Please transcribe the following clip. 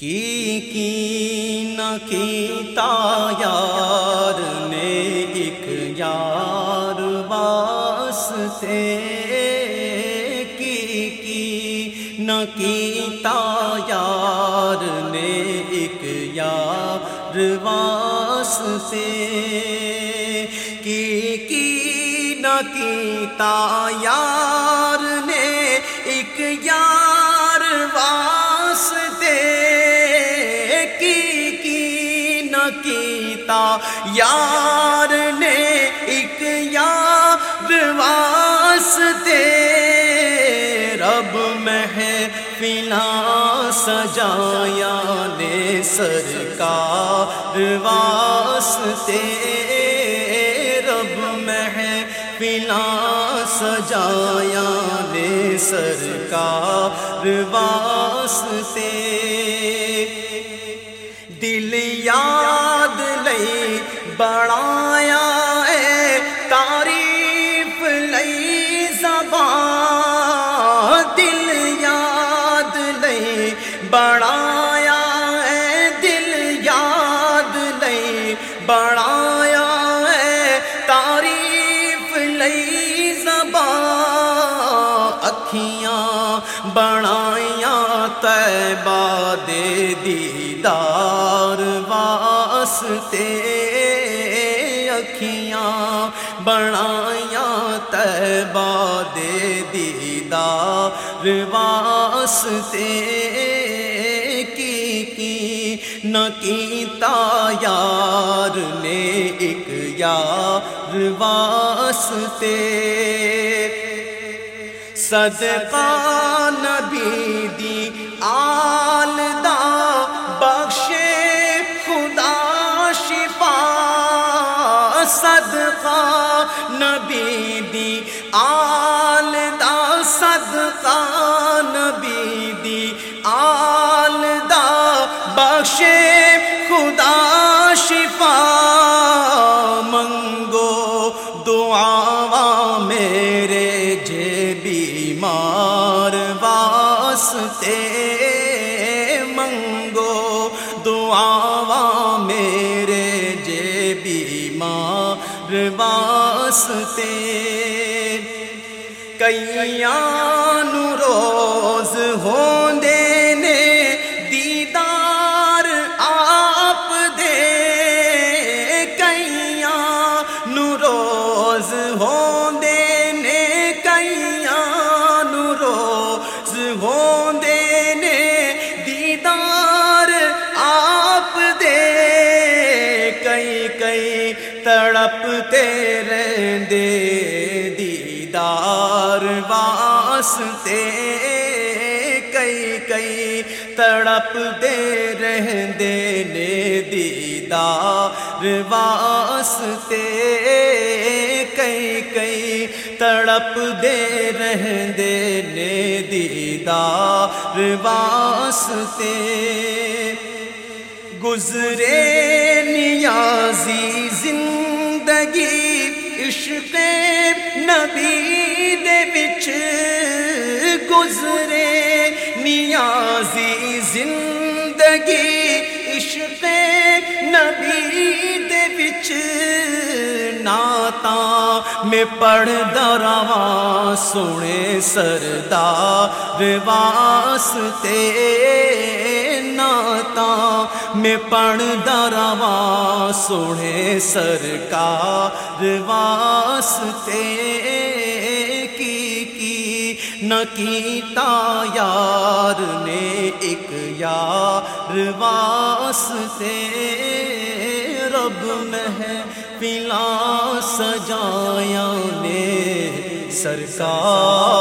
کی کی نہ کیتا یار نے ایک یار واسطے کی کی نہ کیتا یار نے ایک یار واسطے کی کی نہ کیتا یار کیتا یار نے ایک یار واسطے رب میں فلا سجایا نے سرکار واسطے رب میں فلا سجایا نے سرکار واسطے لئی بڑایا ہے، تعریف لئی زبان اکھیاں بڑائیاں تیبہ دے دیدار واسطے۔ اکھیاں بڑائیاں تیبہ دے دیدار واسطے۔ نہ کیتا یار نے ایک یار واسطے۔ صدقہ نبی دی آل دا بخشے خدا شفا۔ صدقہ نبی دی آل بخشے خدا شفا منگو دعا میرے جے بیمار واسطے منگو دعا میرے جے بیمار واسطے کئیان تڑپتے رہندے دیدار واسطے کئی کئی تڑپ دے رہندے نے دیدار واسطے، کئی کئی تڑپ دے رہندے نے دیدار واسطے۔ گزرے نیازی زندگی زندگی عشق نبی دے وچ گزرے، نیازی زندگی عشق نبی دے وچ ناتا میں پڑھ دراواں سونے سردار واسطے ناتا میں پڑھ دراواں سونے سرکار واسطے کی کی نہ کیتا یار نے ایک یار واسطے رب میں پلا سجایا نے سرکار